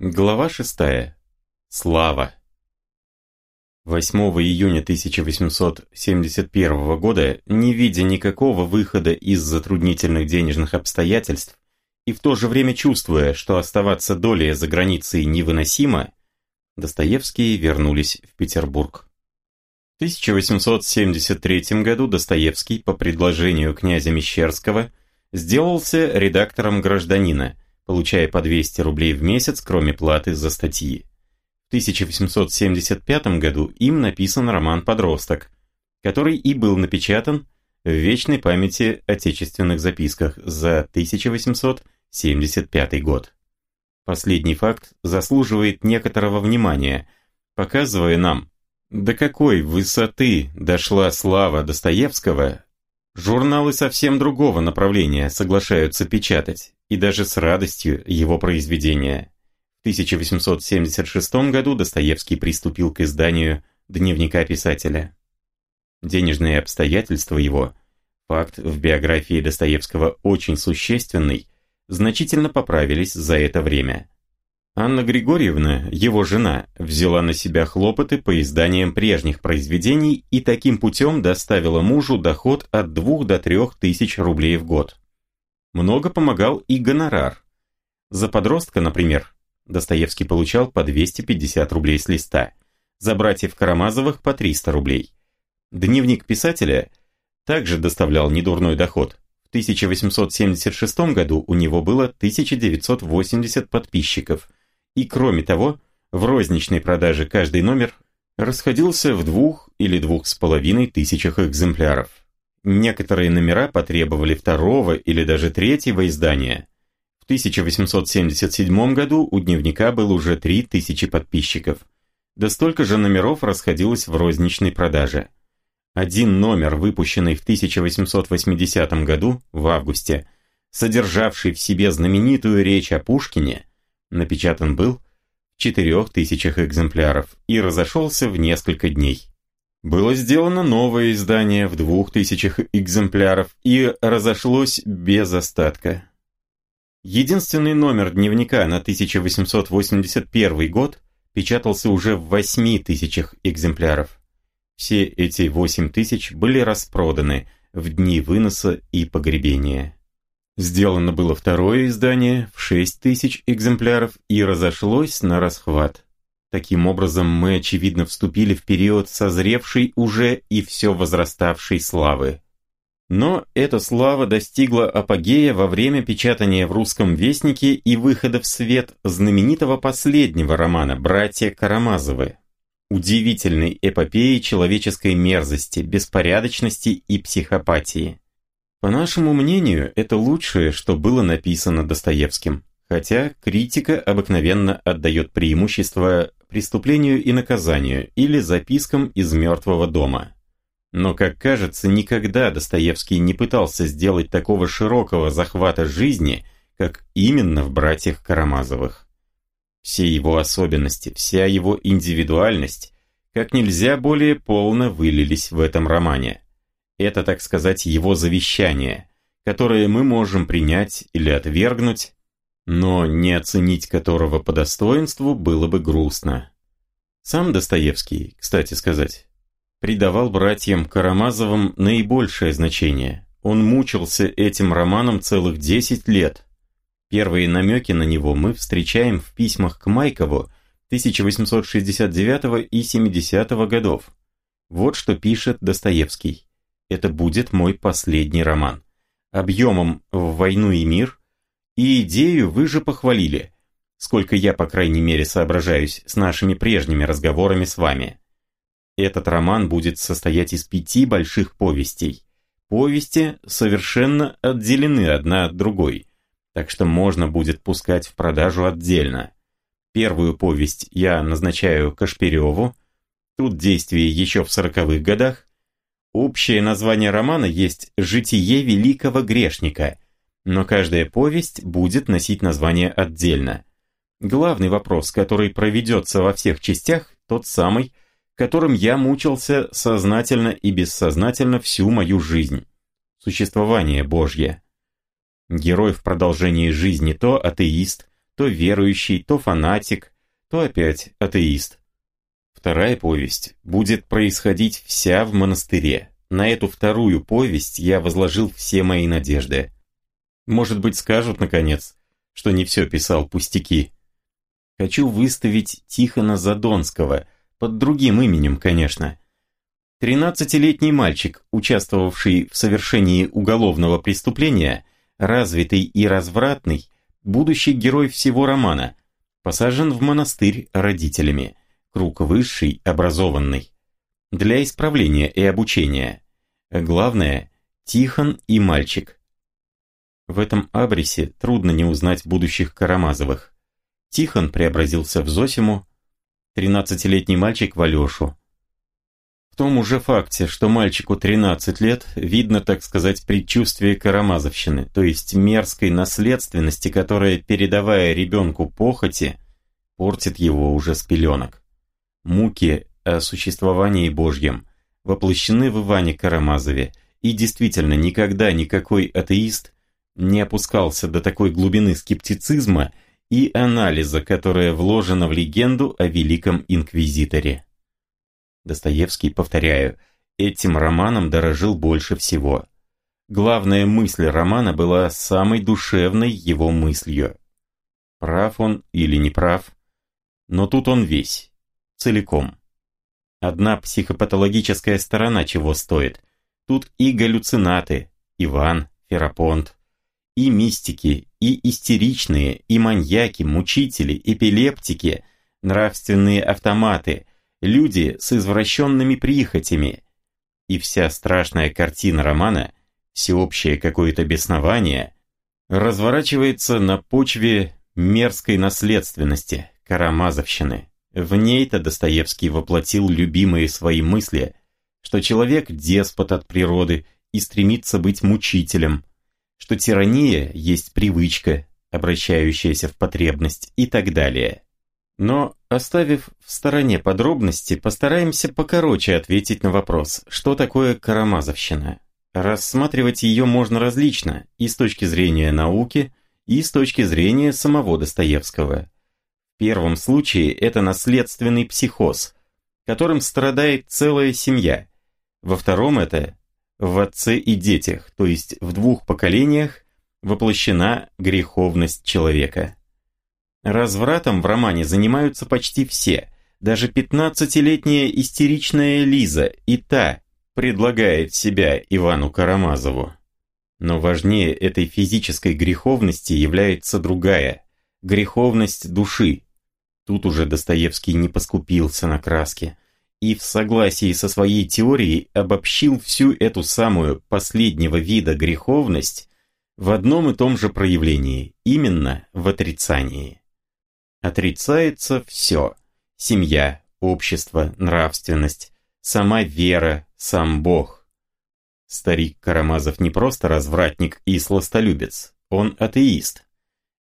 Глава шестая. Слава. 8 июня 1871 года, не видя никакого выхода из затруднительных денежных обстоятельств и в то же время чувствуя, что оставаться долей за границей невыносимо, Достоевские вернулись в Петербург. В 1873 году Достоевский по предложению князя Мещерского сделался редактором «Гражданина», получая по 200 рублей в месяц, кроме платы за статьи. В 1875 году им написан роман «Подросток», который и был напечатан в вечной памяти отечественных записках за 1875 год. Последний факт заслуживает некоторого внимания, показывая нам, до какой высоты дошла слава Достоевского Журналы совсем другого направления соглашаются печатать, и даже с радостью его произведения. В 1876 году Достоевский приступил к изданию «Дневника писателя». Денежные обстоятельства его, факт в биографии Достоевского очень существенный, значительно поправились за это время. Анна Григорьевна, его жена, взяла на себя хлопоты по изданиям прежних произведений и таким путем доставила мужу доход от 2 до 3 тысяч рублей в год. Много помогал и гонорар. За подростка, например, Достоевский получал по 250 рублей с листа, за братьев Карамазовых по 300 рублей. Дневник писателя также доставлял недурной доход. В 1876 году у него было 1980 подписчиков – и кроме того, в розничной продаже каждый номер расходился в двух или двух с половиной тысячах экземпляров. Некоторые номера потребовали второго или даже третьего издания. В 1877 году у дневника было уже 3000 подписчиков. Да столько же номеров расходилось в розничной продаже. Один номер, выпущенный в 1880 году, в августе, содержавший в себе знаменитую речь о Пушкине, напечатан был в четырех тысячах экземпляров и разошелся в несколько дней. Было сделано новое издание в двух тысячах экземпляров и разошлось без остатка. Единственный номер дневника на 1881 год печатался уже в 8 тысячах экземпляров. Все эти 8 тысяч были распроданы в дни выноса и погребения. Сделано было второе издание в 6 тысяч экземпляров и разошлось на расхват. Таким образом, мы очевидно вступили в период созревшей уже и все возраставшей славы. Но эта слава достигла апогея во время печатания в русском вестнике и выхода в свет знаменитого последнего романа «Братья Карамазовы». Удивительной эпопеи человеческой мерзости, беспорядочности и психопатии. По нашему мнению, это лучшее, что было написано Достоевским, хотя критика обыкновенно отдает преимущество преступлению и наказанию или запискам из «Мертвого дома». Но, как кажется, никогда Достоевский не пытался сделать такого широкого захвата жизни, как именно в «Братьях Карамазовых». Все его особенности, вся его индивидуальность как нельзя более полно вылились в этом романе. Это, так сказать, его завещание, которое мы можем принять или отвергнуть, но не оценить которого по достоинству было бы грустно. Сам Достоевский, кстати сказать, придавал братьям Карамазовым наибольшее значение. Он мучился этим романом целых 10 лет. Первые намеки на него мы встречаем в письмах к Майкову 1869 и 70 годов. Вот что пишет Достоевский это будет мой последний роман. Объемом в «Войну и мир» и идею вы же похвалили, сколько я, по крайней мере, соображаюсь с нашими прежними разговорами с вами. Этот роман будет состоять из пяти больших повестей. Повести совершенно отделены одна от другой, так что можно будет пускать в продажу отдельно. Первую повесть я назначаю Кашпиреву, тут действие еще в сороковых годах, Общее название романа есть «Житие великого грешника», но каждая повесть будет носить название отдельно. Главный вопрос, который проведется во всех частях, тот самый, которым я мучился сознательно и бессознательно всю мою жизнь. Существование Божье. Герой в продолжении жизни то атеист, то верующий, то фанатик, то опять атеист. Вторая повесть будет происходить вся в монастыре. На эту вторую повесть я возложил все мои надежды. Может быть, скажут, наконец, что не все писал пустяки. Хочу выставить Тихона Задонского, под другим именем, конечно. Тринадцатилетний мальчик, участвовавший в совершении уголовного преступления, развитый и развратный, будущий герой всего романа, посажен в монастырь родителями, круг высший, образованный, для исправления и обучения. Главное – Тихон и мальчик. В этом абресе трудно не узнать будущих Карамазовых. Тихон преобразился в Зосиму, тринадцатилетний мальчик в Алешу. В том уже факте, что мальчику 13 лет, видно, так сказать, предчувствие карамазовщины, то есть мерзкой наследственности, которая, передавая ребенку похоти, портит его уже с пеленок. Муки о существовании Божьем воплощены в Иване Карамазове, и действительно никогда никакой атеист не опускался до такой глубины скептицизма и анализа, которая вложена в легенду о Великом Инквизиторе. Достоевский, повторяю, этим романом дорожил больше всего. Главная мысль романа была самой душевной его мыслью. Прав он или не прав, но тут он весь, целиком. Одна психопатологическая сторона чего стоит. Тут и галлюцинаты, Иван, Ферапонт, и мистики, и истеричные, и маньяки, мучители, эпилептики, нравственные автоматы, люди с извращенными прихотями. И вся страшная картина романа, всеобщее какое-то беснование, разворачивается на почве мерзкой наследственности, карамазовщины. В ней-то Достоевский воплотил любимые свои мысли, что человек деспот от природы и стремится быть мучителем, что тирания есть привычка, обращающаяся в потребность и так далее. Но, оставив в стороне подробности, постараемся покороче ответить на вопрос, что такое карамазовщина. Рассматривать ее можно различно, и с точки зрения науки, и с точки зрения самого Достоевского. Первом случае это наследственный психоз, которым страдает целая семья. Во втором это в отце и детях, то есть в двух поколениях, воплощена греховность человека. Развратом в романе занимаются почти все, даже 15-летняя истеричная Лиза и та предлагает себя Ивану Карамазову. Но важнее этой физической греховности является другая – греховность души, Тут уже Достоевский не поскупился на краске и в согласии со своей теорией обобщил всю эту самую последнего вида греховность в одном и том же проявлении, именно в отрицании. Отрицается все – семья, общество, нравственность, сама вера, сам Бог. Старик Карамазов не просто развратник и сластолюбец, он атеист.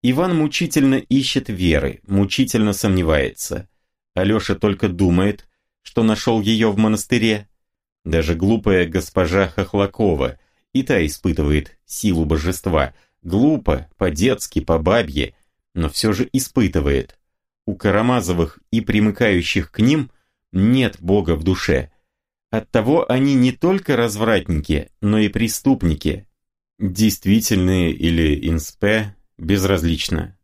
Иван мучительно ищет веры, мучительно сомневается. Алеша только думает, что нашел ее в монастыре. Даже глупая госпожа Хохлакова и та испытывает силу божества. Глупо, по-детски, по-бабье, но все же испытывает. У Карамазовых и примыкающих к ним нет Бога в душе. Оттого они не только развратники, но и преступники. Действительные или инспе безразлично.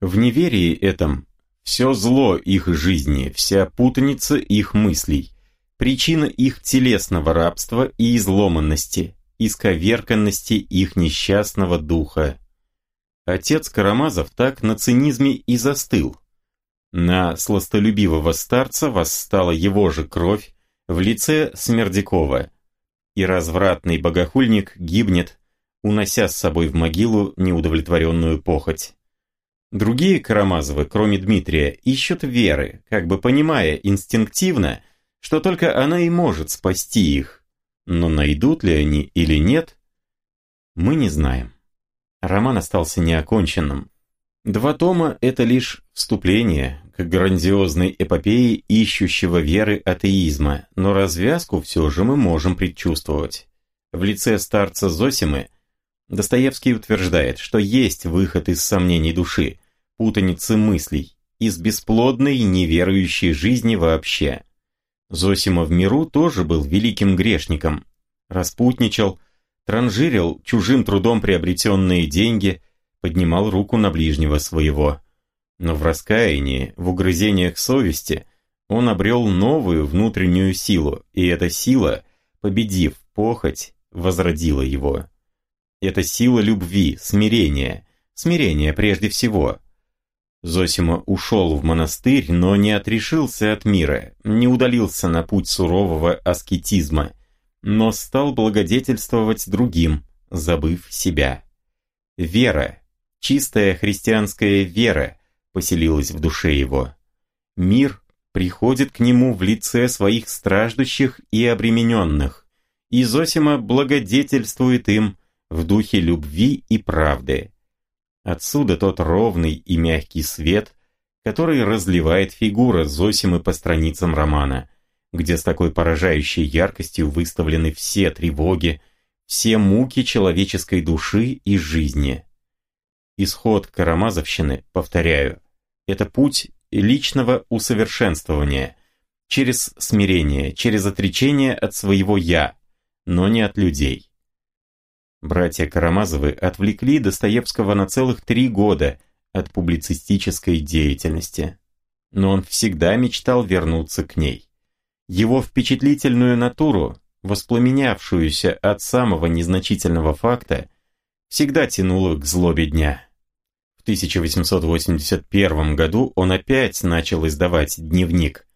В неверии этом все зло их жизни, вся путаница их мыслей, причина их телесного рабства и изломанности, исковерканности их несчастного духа. Отец Карамазов так на цинизме и застыл. На сластолюбивого старца восстала его же кровь в лице Смердякова, и развратный богохульник гибнет унося с собой в могилу неудовлетворенную похоть. Другие Карамазовы, кроме Дмитрия, ищут веры, как бы понимая инстинктивно, что только она и может спасти их. Но найдут ли они или нет, мы не знаем. Роман остался неоконченным. Два тома – это лишь вступление к грандиозной эпопее ищущего веры атеизма, но развязку все же мы можем предчувствовать. В лице старца Зосимы – Достоевский утверждает, что есть выход из сомнений души, путаницы мыслей, из бесплодной, неверующей жизни вообще. Зосима в миру тоже был великим грешником. Распутничал, транжирил чужим трудом приобретенные деньги, поднимал руку на ближнего своего. Но в раскаянии, в угрызениях совести, он обрел новую внутреннюю силу, и эта сила, победив похоть, возродила его. Это сила любви, смирения, смирения прежде всего. Зосима ушел в монастырь, но не отрешился от мира, не удалился на путь сурового аскетизма, но стал благодетельствовать другим, забыв себя. Вера, чистая христианская вера, поселилась в душе его. Мир приходит к нему в лице своих страждущих и обремененных, и Зосима благодетельствует им в духе любви и правды. Отсюда тот ровный и мягкий свет, который разливает фигура Зосимы по страницам романа, где с такой поражающей яркостью выставлены все тревоги, все муки человеческой души и жизни. Исход Карамазовщины, повторяю, это путь личного усовершенствования, через смирение, через отречение от своего «я», но не от людей. Братья Карамазовы отвлекли Достоевского на целых три года от публицистической деятельности. Но он всегда мечтал вернуться к ней. Его впечатлительную натуру, воспламенявшуюся от самого незначительного факта, всегда тянуло к злобе дня. В 1881 году он опять начал издавать дневник,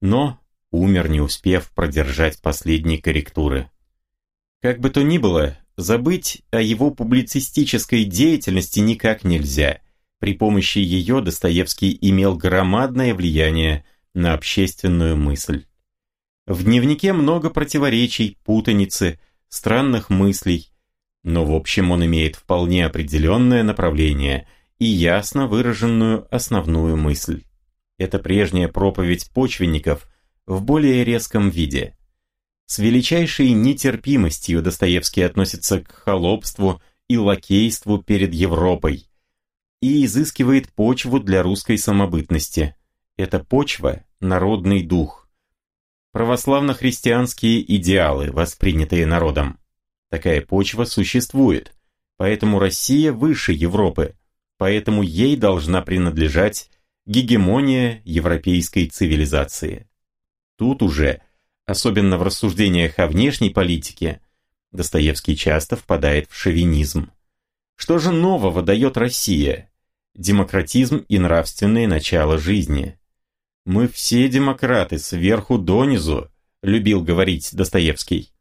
но умер не успев продержать последние корректуры. Как бы то ни было, забыть о его публицистической деятельности никак нельзя. При помощи ее Достоевский имел громадное влияние на общественную мысль. В дневнике много противоречий, путаницы, странных мыслей, но в общем он имеет вполне определенное направление и ясно выраженную основную мысль. Это прежняя проповедь почвенников в более резком виде – с величайшей нетерпимостью Достоевский относится к холопству и лакейству перед Европой и изыскивает почву для русской самобытности. Эта почва – народный дух. Православно-христианские идеалы, воспринятые народом. Такая почва существует, поэтому Россия выше Европы, поэтому ей должна принадлежать гегемония европейской цивилизации. Тут уже – особенно в рассуждениях о внешней политике, Достоевский часто впадает в шовинизм. Что же нового дает Россия? Демократизм и нравственные начала жизни. «Мы все демократы, сверху донизу», – любил говорить Достоевский.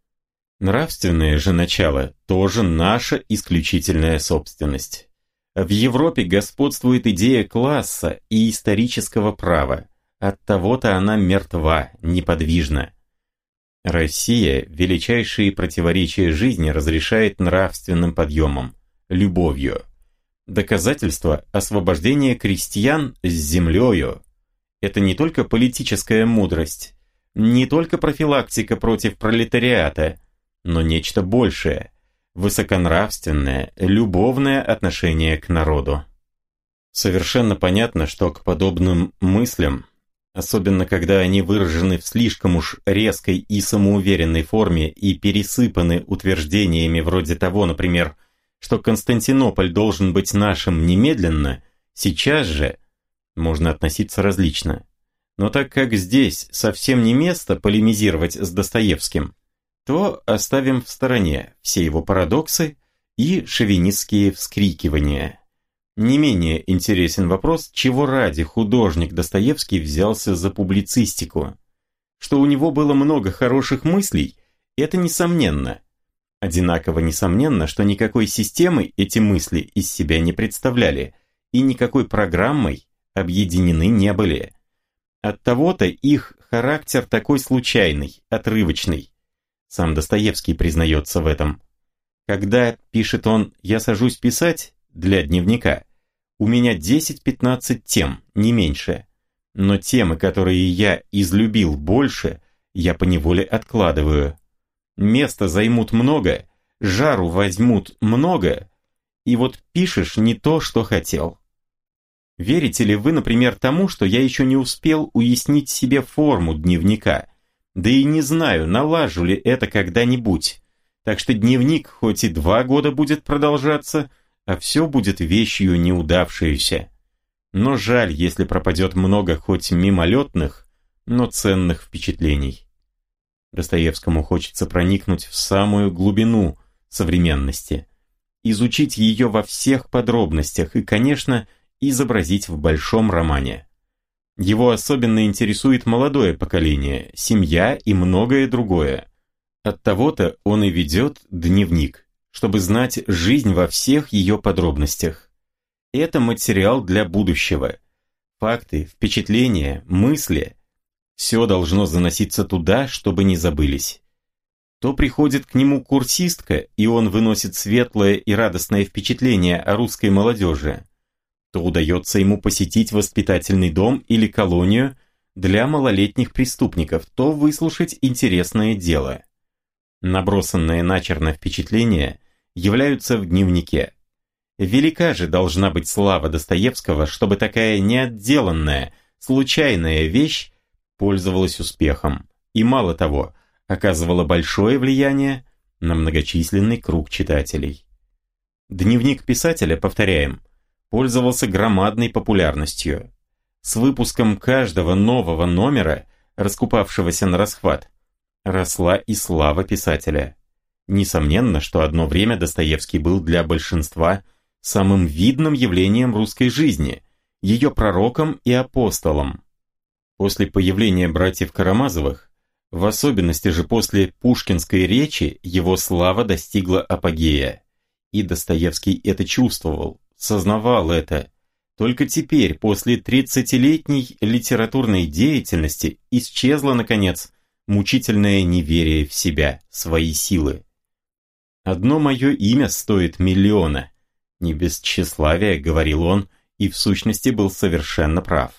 Нравственное же начало тоже наша исключительная собственность. В Европе господствует идея класса и исторического права. От того-то она мертва, неподвижна. Россия величайшие противоречия жизни разрешает нравственным подъемом, любовью. Доказательство освобождения крестьян с землею. Это не только политическая мудрость, не только профилактика против пролетариата, но нечто большее, высоконравственное, любовное отношение к народу. Совершенно понятно, что к подобным мыслям особенно когда они выражены в слишком уж резкой и самоуверенной форме и пересыпаны утверждениями вроде того, например, что Константинополь должен быть нашим немедленно, сейчас же, можно относиться различно. Но так как здесь совсем не место полемизировать с Достоевским, то оставим в стороне все его парадоксы и шовинистские вскрикивания. Не менее интересен вопрос, чего ради художник Достоевский взялся за публицистику. Что у него было много хороших мыслей, это несомненно. Одинаково несомненно, что никакой системой эти мысли из себя не представляли и никакой программой объединены не были. Оттого-то их характер такой случайный, отрывочный. Сам Достоевский признается в этом. Когда, пишет он, я сажусь писать для дневника, у меня 10-15 тем, не меньше. Но темы, которые я излюбил больше, я поневоле откладываю. Места займут много, жару возьмут много, и вот пишешь не то, что хотел. Верите ли вы, например, тому, что я еще не успел уяснить себе форму дневника? Да и не знаю, налажу ли это когда-нибудь. Так что дневник хоть и два года будет продолжаться, а все будет вещью неудавшейся. Но жаль, если пропадет много хоть мимолетных, но ценных впечатлений. Достоевскому хочется проникнуть в самую глубину современности, изучить ее во всех подробностях и, конечно, изобразить в большом романе. Его особенно интересует молодое поколение, семья и многое другое. От того-то он и ведет дневник, чтобы знать жизнь во всех ее подробностях. Это материал для будущего. Факты, впечатления, мысли – все должно заноситься туда, чтобы не забылись. То приходит к нему курсистка, и он выносит светлое и радостное впечатление о русской молодежи, то удается ему посетить воспитательный дом или колонию для малолетних преступников, то выслушать интересное дело. Набросанные начерно впечатления являются в дневнике. Велика же должна быть слава Достоевского, чтобы такая неотделанная, случайная вещь пользовалась успехом. И мало того, оказывала большое влияние на многочисленный круг читателей. Дневник писателя, повторяем, пользовался громадной популярностью. С выпуском каждого нового номера, раскупавшегося на расхват, росла и слава писателя. Несомненно, что одно время Достоевский был для большинства самым видным явлением русской жизни, ее пророком и апостолом. После появления братьев Карамазовых, в особенности же после пушкинской речи, его слава достигла апогея. И Достоевский это чувствовал, сознавал это. Только теперь, после тридцатилетней литературной деятельности, исчезло, наконец, мучительное неверие в себя, свои силы. «Одно мое имя стоит миллиона», не без тщеславия, говорил он, и в сущности был совершенно прав.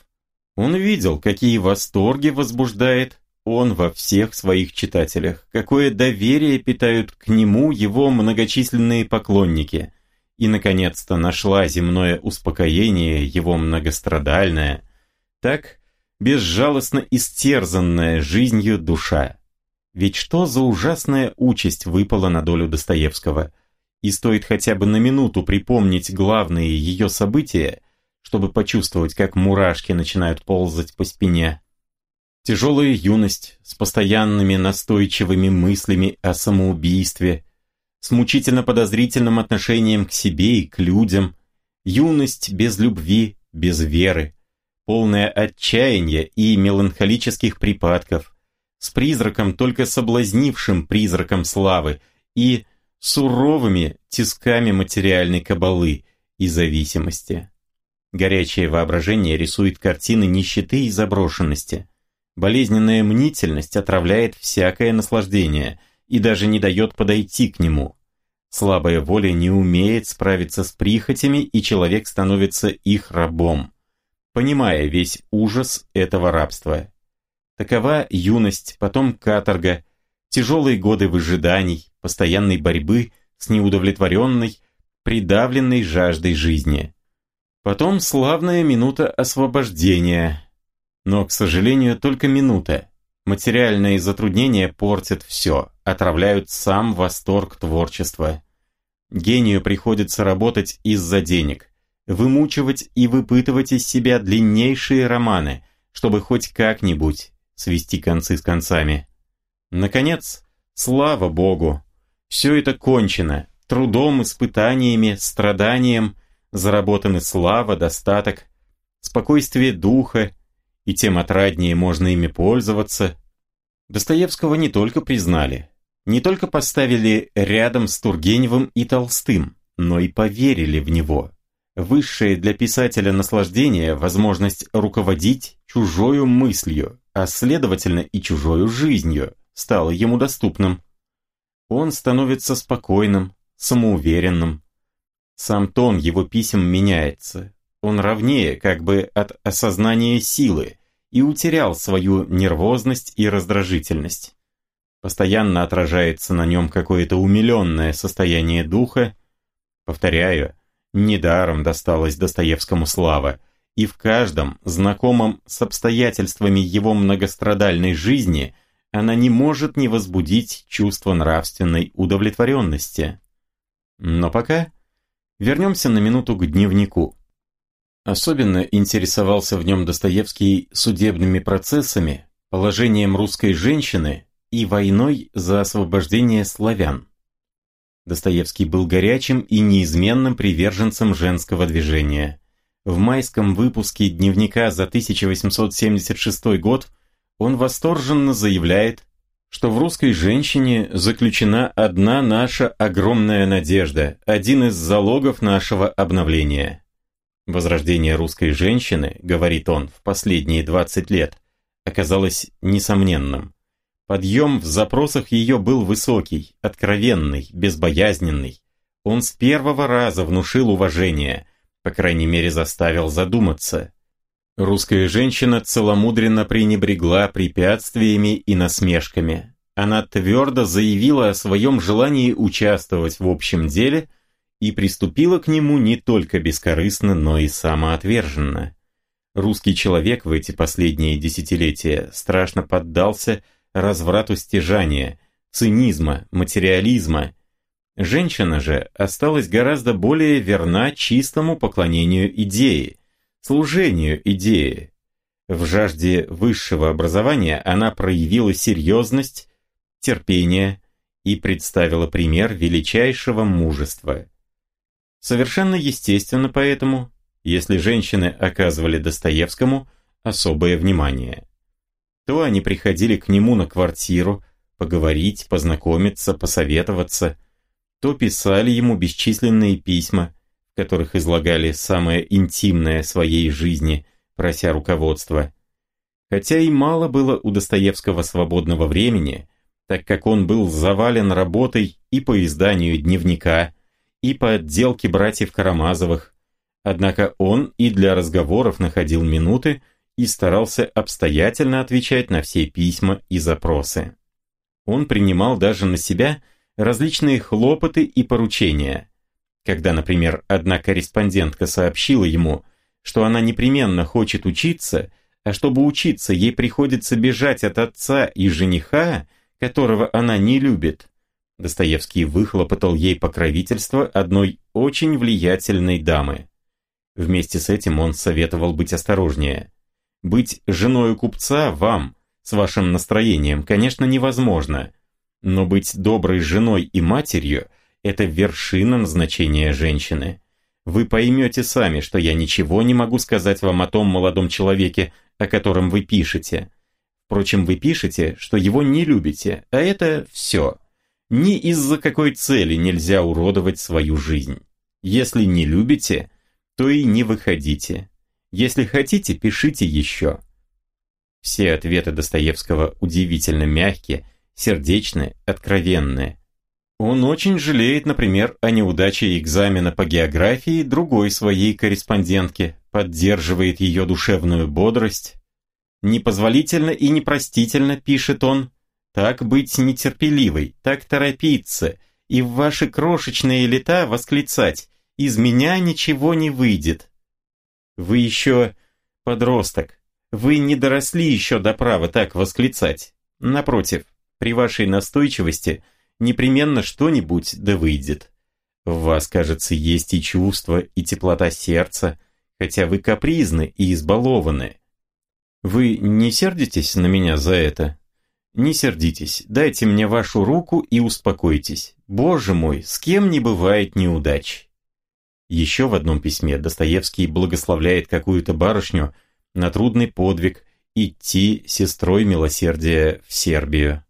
Он видел, какие восторги возбуждает он во всех своих читателях, какое доверие питают к нему его многочисленные поклонники – и, наконец-то, нашла земное успокоение его многострадальная, так безжалостно истерзанная жизнью душа. Ведь что за ужасная участь выпала на долю Достоевского? И стоит хотя бы на минуту припомнить главные ее события, чтобы почувствовать, как мурашки начинают ползать по спине. Тяжелая юность с постоянными настойчивыми мыслями о самоубийстве – с мучительно подозрительным отношением к себе и к людям, юность без любви, без веры, полное отчаяния и меланхолических припадков, с призраком, только соблазнившим призраком славы, и суровыми тисками материальной кабалы и зависимости. Горячее воображение рисует картины нищеты и заброшенности. Болезненная мнительность отравляет всякое наслаждение – и даже не дает подойти к нему. Слабая воля не умеет справиться с прихотями, и человек становится их рабом, понимая весь ужас этого рабства. Такова юность, потом каторга, тяжелые годы выжиданий, постоянной борьбы с неудовлетворенной, придавленной жаждой жизни. Потом славная минута освобождения. Но, к сожалению, только минута. Материальные затруднения портят все, отравляют сам восторг творчества. Гению приходится работать из-за денег, вымучивать и выпытывать из себя длиннейшие романы, чтобы хоть как-нибудь свести концы с концами. Наконец, слава Богу, все это кончено, трудом, испытаниями, страданием заработаны слава, достаток, спокойствие духа, и тем отраднее можно ими пользоваться. Достоевского не только признали, не только поставили рядом с Тургеневым и Толстым, но и поверили в него. Высшее для писателя наслаждение – возможность руководить чужою мыслью, а следовательно и чужою жизнью, стало ему доступным. Он становится спокойным, самоуверенным. Сам тон его писем меняется, он ровнее как бы от осознания силы и утерял свою нервозность и раздражительность. Постоянно отражается на нем какое-то умиленное состояние духа. Повторяю, недаром досталось Достоевскому слава, и в каждом, знакомом с обстоятельствами его многострадальной жизни, она не может не возбудить чувство нравственной удовлетворенности. Но пока вернемся на минуту к дневнику. Особенно интересовался в нем Достоевский судебными процессами, положением русской женщины и войной за освобождение славян. Достоевский был горячим и неизменным приверженцем женского движения. В майском выпуске дневника за 1876 год он восторженно заявляет, что в русской женщине заключена одна наша огромная надежда, один из залогов нашего обновления. Возрождение русской женщины, говорит он, в последние 20 лет, оказалось несомненным. Подъем в запросах ее был высокий, откровенный, безбоязненный. Он с первого раза внушил уважение, по крайней мере заставил задуматься. Русская женщина целомудренно пренебрегла препятствиями и насмешками. Она твердо заявила о своем желании участвовать в общем деле и приступила к нему не только бескорыстно, но и самоотверженно. Русский человек в эти последние десятилетия страшно поддался разврату стяжания, цинизма, материализма. Женщина же осталась гораздо более верна чистому поклонению идеи, служению идеи. В жажде высшего образования она проявила серьезность, терпение и представила пример величайшего мужества. Совершенно естественно поэтому, если женщины оказывали Достоевскому особое внимание. То они приходили к нему на квартиру, поговорить, познакомиться, посоветоваться, то писали ему бесчисленные письма, в которых излагали самое интимное своей жизни, прося руководства. Хотя и мало было у Достоевского свободного времени, так как он был завален работой и по изданию дневника, и по отделке братьев Карамазовых, однако он и для разговоров находил минуты, и старался обстоятельно отвечать на все письма и запросы. Он принимал даже на себя различные хлопоты и поручения. Когда, например, одна корреспондентка сообщила ему, что она непременно хочет учиться, а чтобы учиться, ей приходится бежать от отца и жениха, которого она не любит, Достоевский выхлопотал ей покровительство одной очень влиятельной дамы. Вместе с этим он советовал быть осторожнее. Быть женой купца вам, с вашим настроением, конечно, невозможно. Но быть доброй женой и матерью – это вершина назначения женщины. Вы поймете сами, что я ничего не могу сказать вам о том молодом человеке, о котором вы пишете. Впрочем, вы пишете, что его не любите, а это все. Ни из-за какой цели нельзя уродовать свою жизнь. Если не любите, то и не выходите. Если хотите, пишите еще. Все ответы Достоевского удивительно мягкие, сердечные, откровенные. Он очень жалеет, например, о неудаче экзамена по географии другой своей корреспондентки, поддерживает ее душевную бодрость. «Непозволительно и непростительно», — пишет он, — «так быть нетерпеливой, так торопиться, и в ваши крошечные лета восклицать «из меня ничего не выйдет». Вы еще подросток. Вы не доросли еще до права так восклицать. Напротив, при вашей настойчивости непременно что-нибудь да выйдет. В вас, кажется, есть и чувство, и теплота сердца, хотя вы капризны и избалованы. Вы не сердитесь на меня за это? Не сердитесь, дайте мне вашу руку и успокойтесь. Боже мой, с кем не бывает неудач. Еще в одном письме Достоевский благословляет какую-то барышню на трудный подвиг идти сестрой милосердия в Сербию.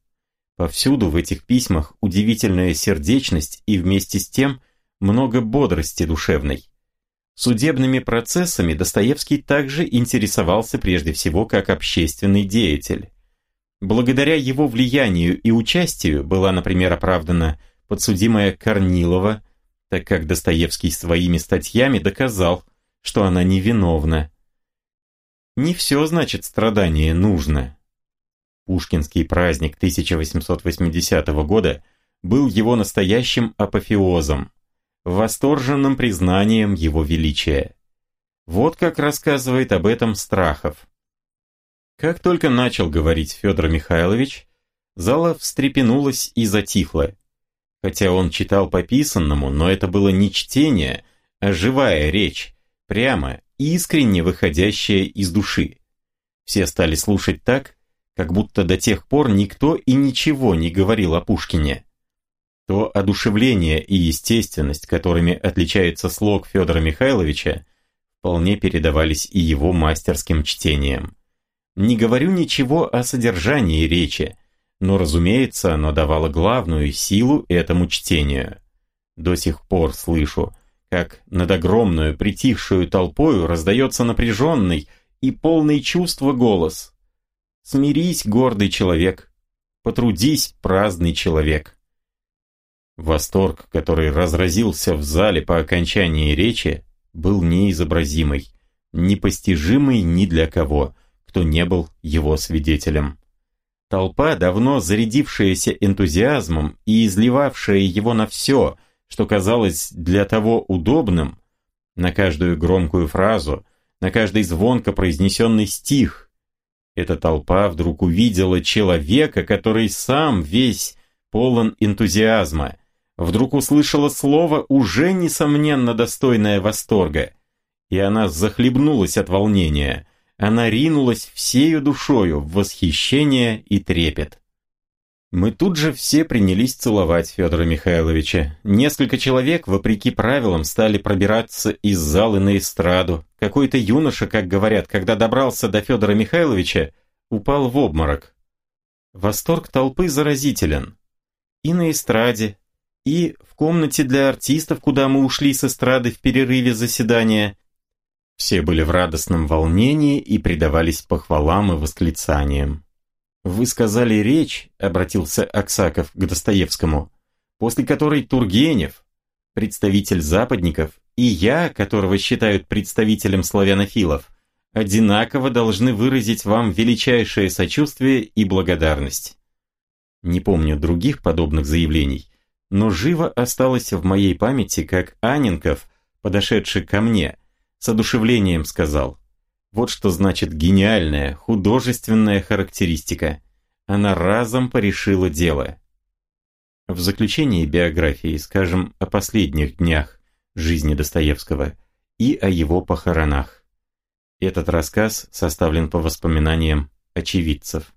Повсюду в этих письмах удивительная сердечность и вместе с тем много бодрости душевной. Судебными процессами Достоевский также интересовался прежде всего как общественный деятель. Благодаря его влиянию и участию была, например, оправдана подсудимая Корнилова, так как Достоевский своими статьями доказал, что она невиновна. Не все, значит, страдание нужно. Пушкинский праздник 1880 года был его настоящим апофеозом, восторженным признанием его величия. Вот как рассказывает об этом Страхов. Как только начал говорить Федор Михайлович, зала встрепенулась и затихла. Хотя он читал по писанному, но это было не чтение, а живая речь, прямо, искренне выходящая из души. Все стали слушать так, как будто до тех пор никто и ничего не говорил о Пушкине. То одушевление и естественность, которыми отличается слог Федора Михайловича, вполне передавались и его мастерским чтением. Не говорю ничего о содержании речи, но, разумеется, оно давало главную силу этому чтению. До сих пор слышу, как над огромную притихшую толпою раздается напряженный и полный чувства голос. «Смирись, гордый человек! Потрудись, праздный человек!» Восторг, который разразился в зале по окончании речи, был неизобразимый, непостижимый ни для кого – кто не был его свидетелем. Толпа, давно зарядившаяся энтузиазмом и изливавшая его на все, что казалось для того удобным, на каждую громкую фразу, на каждый звонко произнесенный стих. Эта толпа вдруг увидела человека, который сам весь полон энтузиазма, вдруг услышала слово, уже несомненно достойное восторга, и она захлебнулась от волнения, она ринулась всею душою в восхищение и трепет. Мы тут же все принялись целовать Федора Михайловича. Несколько человек, вопреки правилам, стали пробираться из залы на эстраду. Какой-то юноша, как говорят, когда добрался до Федора Михайловича, упал в обморок. Восторг толпы заразителен. И на эстраде, и в комнате для артистов, куда мы ушли с эстрады в перерыве заседания, все были в радостном волнении и предавались похвалам и восклицаниям. «Вы сказали речь», — обратился Аксаков к Достоевскому, после которой Тургенев, представитель западников, и я, которого считают представителем славянофилов, одинаково должны выразить вам величайшее сочувствие и благодарность. Не помню других подобных заявлений, но живо осталось в моей памяти, как Аненков, подошедший ко мне, с одушевлением сказал. Вот что значит гениальная, художественная характеристика. Она разом порешила дело. В заключении биографии скажем о последних днях жизни Достоевского и о его похоронах. Этот рассказ составлен по воспоминаниям очевидцев.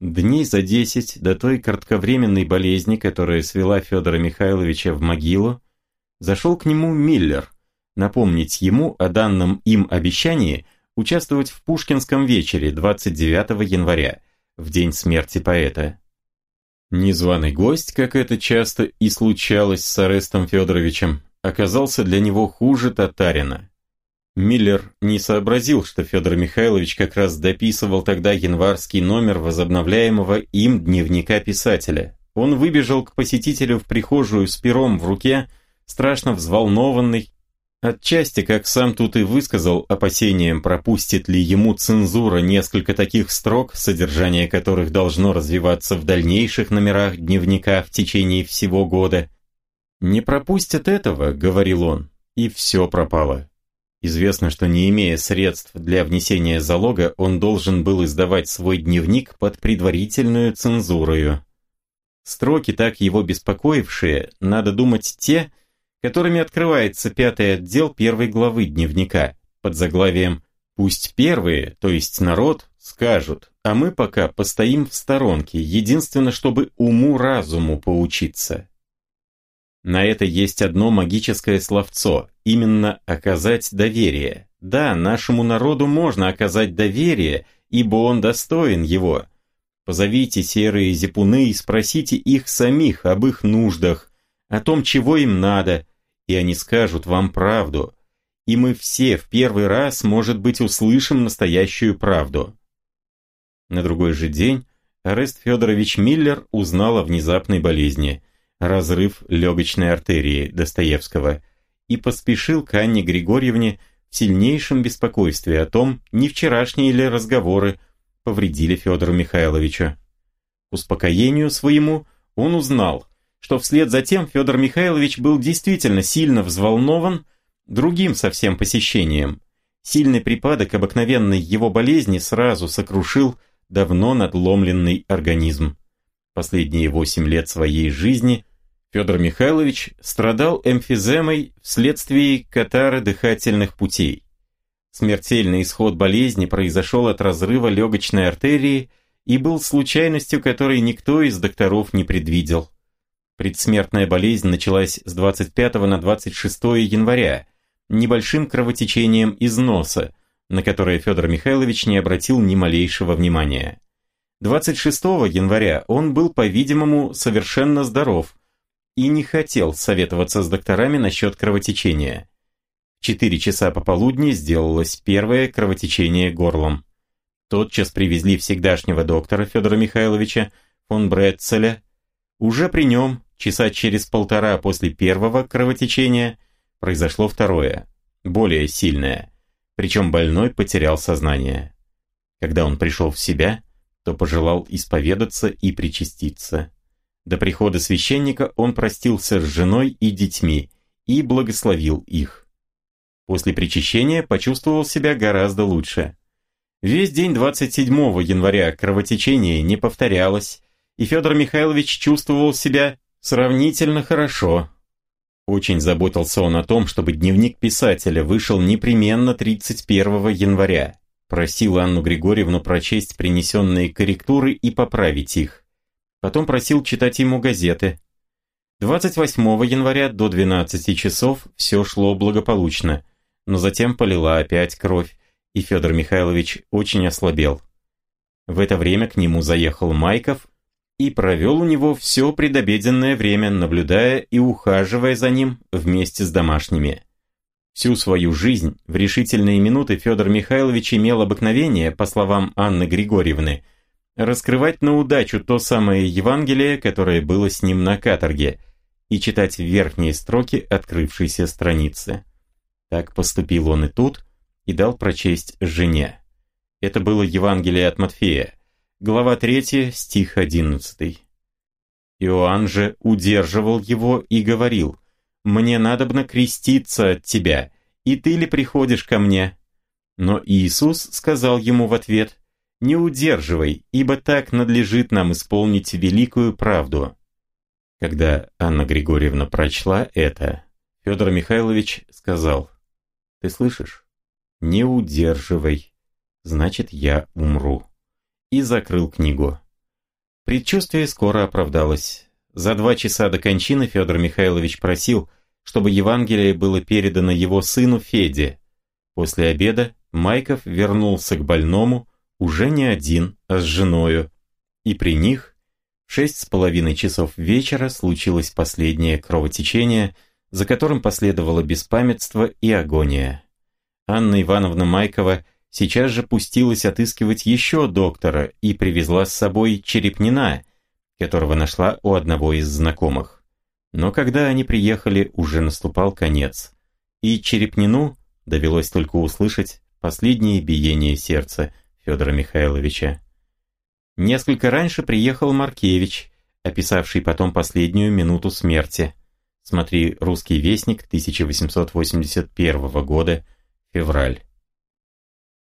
Дней за десять до той кратковременной болезни, которая свела Федора Михайловича в могилу, зашел к нему Миллер, напомнить ему о данном им обещании участвовать в Пушкинском вечере 29 января, в день смерти поэта. Незваный гость, как это часто и случалось с Арестом Федоровичем, оказался для него хуже татарина. Миллер не сообразил, что Федор Михайлович как раз дописывал тогда январский номер возобновляемого им дневника писателя. Он выбежал к посетителю в прихожую с пером в руке, страшно взволнованный, Отчасти, как сам тут и высказал опасением, пропустит ли ему цензура несколько таких строк, содержание которых должно развиваться в дальнейших номерах дневника в течение всего года. «Не пропустят этого», — говорил он, — и все пропало. Известно, что не имея средств для внесения залога, он должен был издавать свой дневник под предварительную цензурою. Строки, так его беспокоившие, надо думать, те, которыми открывается пятый отдел первой главы дневника под заглавием «Пусть первые, то есть народ, скажут, а мы пока постоим в сторонке, единственно, чтобы уму-разуму поучиться». На это есть одно магическое словцо, именно оказать доверие. Да, нашему народу можно оказать доверие, ибо он достоин его. Позовите серые зипуны и спросите их самих об их нуждах, о том, чего им надо, и они скажут вам правду, и мы все в первый раз, может быть, услышим настоящую правду. На другой же день Арест Федорович Миллер узнал о внезапной болезни, разрыв легочной артерии Достоевского, и поспешил к Анне Григорьевне в сильнейшем беспокойстве о том, не вчерашние ли разговоры повредили Федору Михайловичу. К успокоению своему он узнал, что вслед за тем Федор Михайлович был действительно сильно взволнован другим совсем посещением. Сильный припадок обыкновенной его болезни сразу сокрушил давно надломленный организм. Последние восемь лет своей жизни Федор Михайлович страдал эмфиземой вследствие катары дыхательных путей. Смертельный исход болезни произошел от разрыва легочной артерии и был случайностью, которой никто из докторов не предвидел. Предсмертная болезнь началась с 25 на 26 января, небольшим кровотечением из носа, на которое Федор Михайлович не обратил ни малейшего внимания. 26 января он был, по-видимому, совершенно здоров и не хотел советоваться с докторами насчет кровотечения. Четыре часа пополудни сделалось первое кровотечение горлом. Тотчас привезли всегдашнего доктора Федора Михайловича фон Бретцеля. Уже при нем, часа через полтора после первого кровотечения, произошло второе, более сильное, причем больной потерял сознание. Когда он пришел в себя, то пожелал исповедаться и причаститься. До прихода священника он простился с женой и детьми и благословил их. После причащения почувствовал себя гораздо лучше. Весь день 27 января кровотечение не повторялось, и Федор Михайлович чувствовал себя сравнительно хорошо. Очень заботился он о том, чтобы дневник писателя вышел непременно 31 января. Просил Анну Григорьевну прочесть принесенные корректуры и поправить их. Потом просил читать ему газеты. 28 января до 12 часов все шло благополучно но затем полила опять кровь, и Федор Михайлович очень ослабел. В это время к нему заехал Майков и провел у него все предобеденное время, наблюдая и ухаживая за ним вместе с домашними. Всю свою жизнь в решительные минуты Федор Михайлович имел обыкновение, по словам Анны Григорьевны, раскрывать на удачу то самое Евангелие, которое было с ним на каторге, и читать верхние строки открывшейся страницы. Так поступил он и тут, и дал прочесть жене. Это было Евангелие от Матфея, глава 3, стих 11. Иоанн же удерживал его и говорил, «Мне надобно креститься от тебя, и ты ли приходишь ко мне?» Но Иисус сказал ему в ответ, «Не удерживай, ибо так надлежит нам исполнить великую правду». Когда Анна Григорьевна прочла это, Федор Михайлович сказал, ты слышишь? Не удерживай. Значит, я умру. И закрыл книгу. Предчувствие скоро оправдалось. За два часа до кончины Федор Михайлович просил, чтобы Евангелие было передано его сыну Феде. После обеда Майков вернулся к больному, уже не один, а с женою, и при них в шесть с половиной часов вечера случилось последнее кровотечение – за которым последовало беспамятство и агония. Анна Ивановна Майкова сейчас же пустилась отыскивать еще доктора и привезла с собой Черепнина, которого нашла у одного из знакомых. Но когда они приехали, уже наступал конец, и Черепнину довелось только услышать последнее биение сердца Федора Михайловича. Несколько раньше приехал Маркевич, описавший потом последнюю минуту смерти – Смотри «Русский вестник» 1881 года, февраль.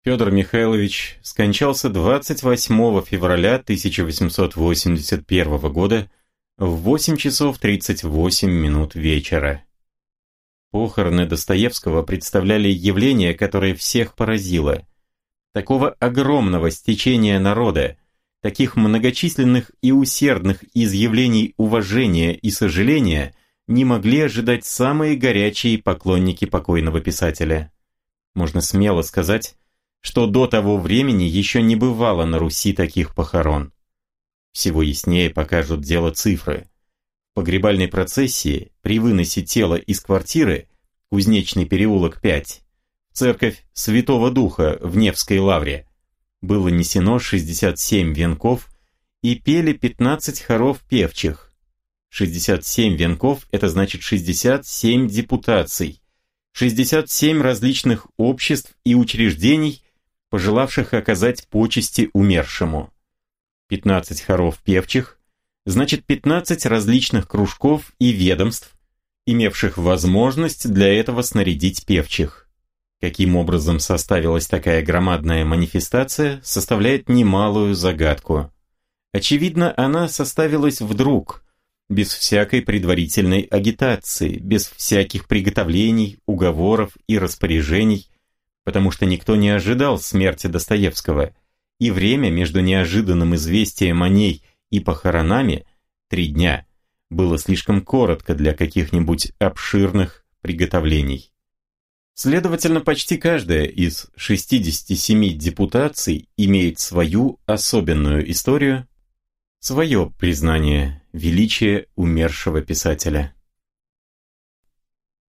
Федор Михайлович скончался 28 февраля 1881 года в 8 часов 38 минут вечера. Похороны Достоевского представляли явление, которое всех поразило. Такого огромного стечения народа, таких многочисленных и усердных изъявлений уважения и сожаления – не могли ожидать самые горячие поклонники покойного писателя. Можно смело сказать, что до того времени еще не бывало на Руси таких похорон. Всего яснее покажут дело цифры. В погребальной процессии при выносе тела из квартиры Кузнечный переулок 5 в церковь Святого Духа в Невской лавре было несено 67 венков и пели 15 хоров певчих, 67 венков – это значит 67 депутаций, 67 различных обществ и учреждений, пожелавших оказать почести умершему. 15 хоров певчих – значит 15 различных кружков и ведомств, имевших возможность для этого снарядить певчих. Каким образом составилась такая громадная манифестация, составляет немалую загадку. Очевидно, она составилась вдруг, без всякой предварительной агитации, без всяких приготовлений, уговоров и распоряжений, потому что никто не ожидал смерти Достоевского, и время между неожиданным известием о ней и похоронами, три дня, было слишком коротко для каких-нибудь обширных приготовлений. Следовательно, почти каждая из 67 депутаций имеет свою особенную историю, свое признание величия умершего писателя.